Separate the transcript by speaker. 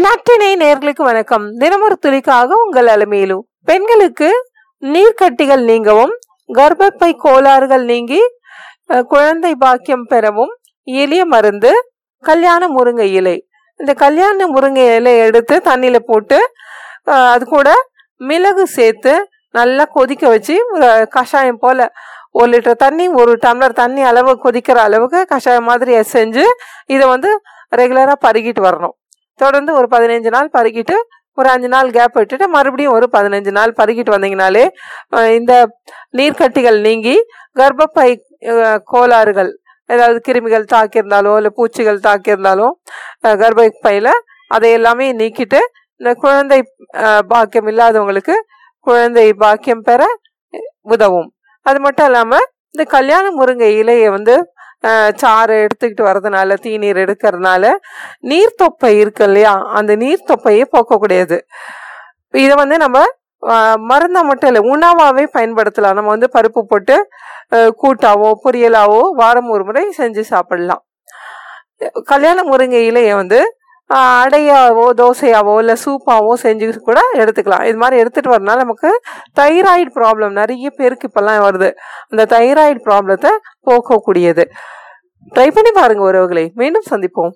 Speaker 1: நட்டினை நேர்களுக்கு வணக்கம். தினமொரு துளிக்காக உங்கள் அலமையிலு பெண்களுக்கு நீர்க்கட்டிகள் நீங்கவும் கர்ப்பப்பை கோளாறுகள் நீங்கி குழந்தை பாக்கியம் பெறவும் எளிய மருந்து கல்யாண முருங்கை இலை. இந்த கல்யாண முருங்கை இலை எடுத்து தண்ணியில் போட்டு அது கூட மிளகு சேர்த்து நல்லா கொதிக்க வச்சு ஒரு கஷாயம் போல் ஒரு லிட்டர் தண்ணி ஒரு டம்ளர் தண்ணி அளவு கொதிக்கிற அளவுக்கு கஷாயம் மாதிரி செஞ்சு இதை வந்து ரெகுலராக பருகிட்டு வரணும். தொடர்ந்து ஒரு பதினஞ்சு நாள் பருகிட்டு ஒரு அஞ்சு நாள் கேப் விட்டுட்டு மறுபடியும் ஒரு பதினஞ்சு நாள் பருகிட்டு வந்தீங்கனாலே இந்த நீர்க்கட்டிகள் நீங்கி கர்ப்பப்பை கோளாறுகள் ஏதாவது கிருமிகள் தாக்கியிருந்தாலோ இல்லை பூச்சிகள் தாக்கியிருந்தாலோ கர்ப்பப்பையில் அதை எல்லாமே நீக்கிட்டு இந்த குழந்தை பாக்கியம் இல்லாதவங்களுக்கு குழந்தை பாக்கியம் பெற உதவும். அது மட்டும் இல்லாமல் இந்த கல்யாண முருங்கை இலையை வந்து சாறு எடுத்துக்கிட்டு வர்றதுனால தீநீர் எடுக்கிறதுனால நீர்த்தொப்பை இருக்கு இல்லையா? அந்த நீர்த்தொப்பையே போக்கக்கூடியது. இதை வந்து நம்ம அஹ், மருந்தா மட்டும் இல்லை உணவாகவே பயன்படுத்தலாம். நம்ம வந்து பருப்பு போட்டு கூட்டாவோ பொரியலாவோ வாரம் ஒரு முறை செஞ்சு சாப்பிடலாம். கல்யாண முருங்கை இலையை வந்து அடையாவோ தோசையாவோ இல்லை சூப்பாவோ செஞ்சு கூட எடுத்துக்கலாம். இது மாதிரி எடுத்துகிட்டு வரனால நமக்கு தைராய்டு ப்ராப்ளம் நிறைய பேருக்கு இப்போல்லாம் வருது. அந்த தைராய்டு ப்ராப்ளத்தை போக்கக்கூடியது. ட்ரை பண்ணி பாருங்கள் உறவுகளை. மீண்டும் சந்திப்போம்.